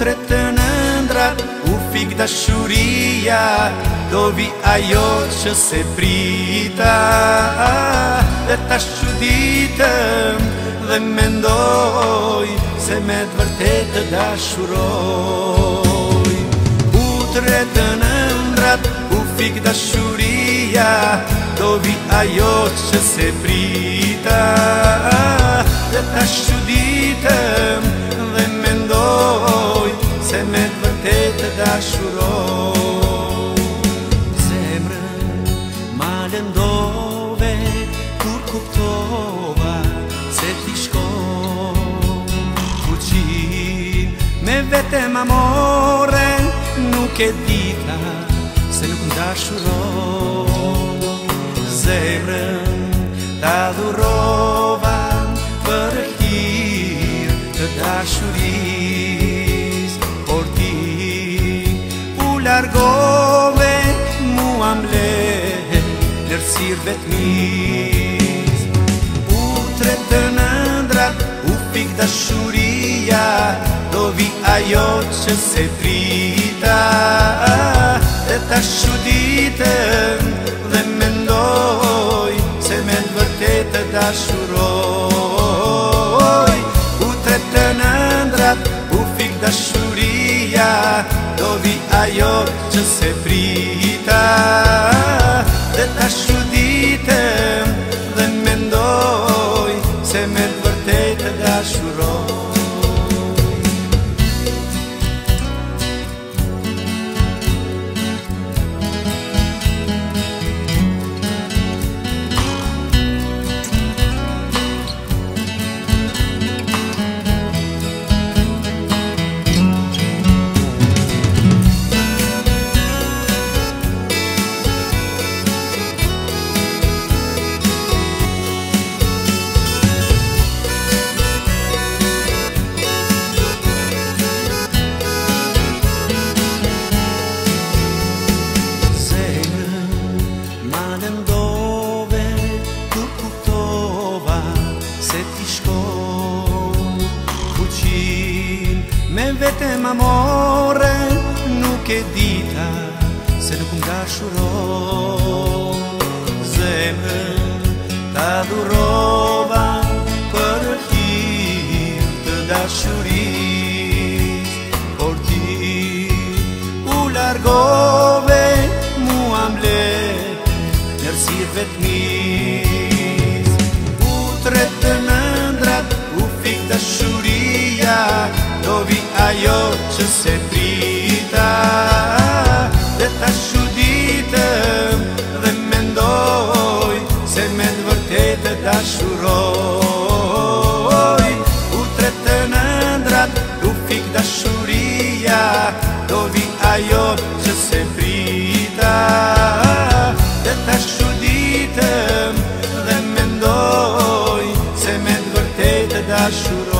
tre të nëndra U fik dashuria Do vi ajo që se prita Dhe ta shuditëm Dhe mendoj Se me të vërtet të dashuroj U tre të nëndra U fik dashuria Do vi ajo që se prita Dhe ta shuditëm Me vete ma moren, nuk e dita Se nuk dashuron Zemrën, ta durovan Për e kjirë të dashuriz Por ti, u largove Mua mble, nërësirë vetëmiz U tre të u pikë dashuriz ajo që se prita Dhe ta shuditëm dhe mendoj Se me të vërtetë ta shuroj U të të nëndrat, u fik të shuria Do vi ajo që se prita ndove Të kuptova se t'i shkon Kuqin me vete ma more Nuk e dita se nuk nga shuron Zemën ta durova Për t'i të dashurin vetmis U tretë në ndrat, u fik të shuria Do vi ajo që se prita Dhe të shuditëm chorou.